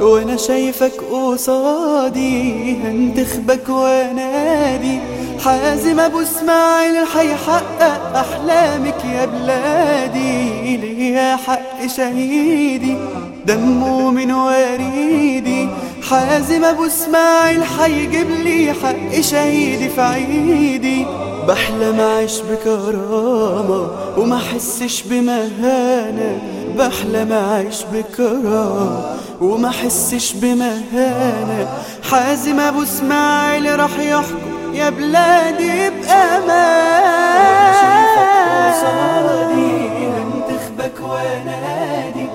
وأنا شايفك قصادي هنتخبك وانادي حازم أبو إسماعيل حيحقق أحلامك يا بلادي. ليا حق شهيدي؟ دمه من وريدي. حازم أبو إسماعيل حيجيب لي حق شهيدي في عيدي. بحلم أعيش بكرامة وما أحسش بمهانة. بحلم اعيش بكرامة وما احسش بمهانة. حازم أبو إسماعيل راح يحكم يا بلادي بأمان. قصادي هنتخبك وانادي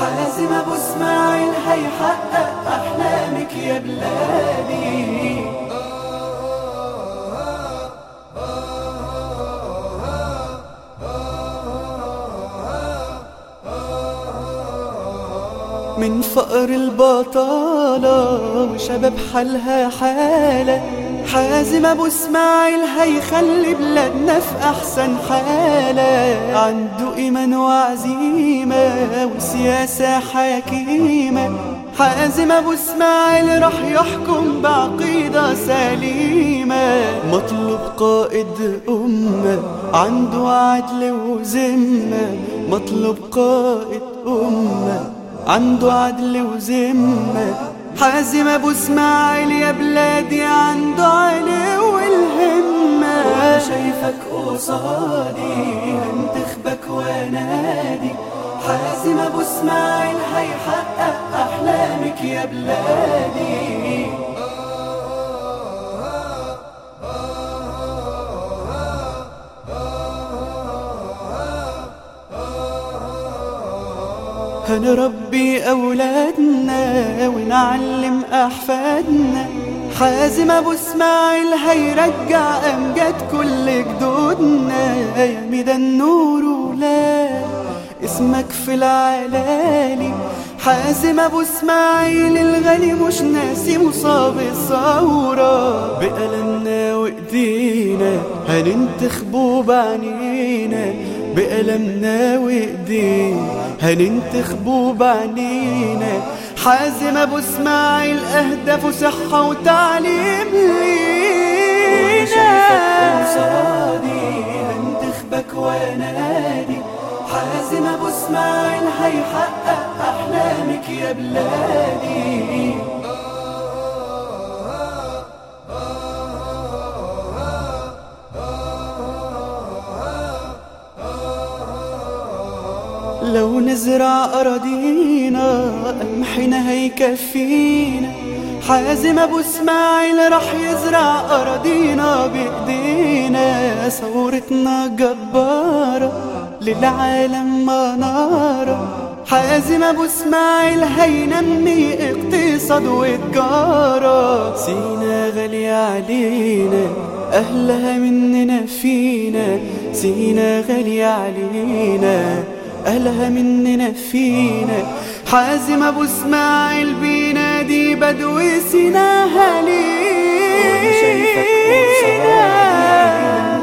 حازم أبو إسماعيل هيحقق أحلامك يا بلادي. من فقر البطالة وشباب حالها حالة. حازم أبو إسماعيل هيخلي بلادنا في أحسن حالة. عنده إيمان وعزيمة وسياسة حكيمة. حازم أبو إسماعيل راح يحكم بعقيدة سليمة. مطلوب قائد أمة عنده عدل وذمة. مطلوب قائد أمة. عنده عدل وذمة. حازم أبو إسماعيل يا بلادي عنده علو والهمة. شايفك قصادي هنتخبك وانادي حازم أبو إسماعيل هيحقق أحلامك يا بلادي. هنربي أولادنا ونعلم أحفادنا. حازم أبو إسماعيل هيرجع أمجاد كل جدودنا. يا ميدا النور ولا اسمك في العلالي. حازم أبو إسماعيل الغالي مش ناسي مصاب الثورة. بألمنا وإيدينا هننتخبه بعنينا. بألمنا وإيدينا هننتخبه بعنينا حازم أبو إسماعيل اهدافه صحة وتعليم لينا. قصادي هنتخبك وانادي حازم أبو إسماعيل هيحقق أحلامك يا بلادي. لو نزرع أراضينا قمحنا هيكفينا. حازم أبو إسماعيل راح يزرع أراضينا بإيدينا. ثورتنا جبارة للعالم منارة حازم أبو إسماعيل هينمي اقتصاد وتجارة. سينا غالية علينا أهلها مننا فينا. سينا غالية علينا. أهلها مننا فينا. حازم أبو إسماعيل بينادي بدو سيناها لينا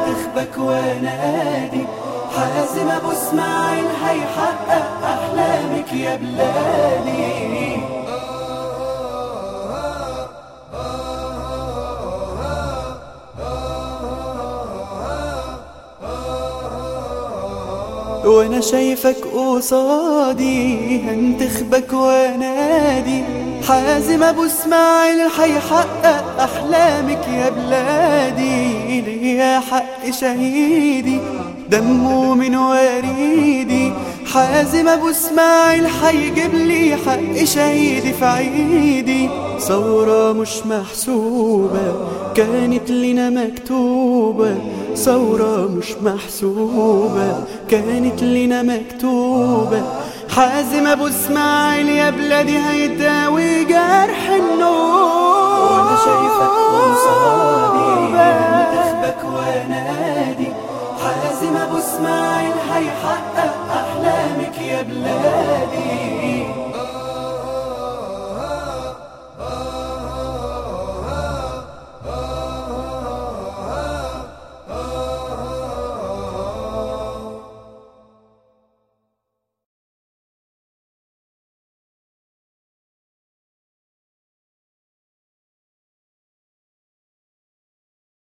تخبك وانادي حازم أبو إسماعيل هيحقق أحلامك يا بلادي. وأنا شايفك قصادي هنتخبك وانادي حازم أبو إسماعيل حيحقق أحلامك يا بلادي. ليا حق شهيدي دمه من وريدي. حازم أبو إسماعيل حيجيب لي حق شهيدي في عيدي. ثورة مش محسوبة كانت لنا مكتوبة. ثورة مش محسوبة كانت لنا مكتوبة. حازم أبو إسماعيل يا بلادي هيداوي جرح النوبة. وأنا شايفك ومصابي تخبك وانادي حازم أبو إسماعيل هيحقق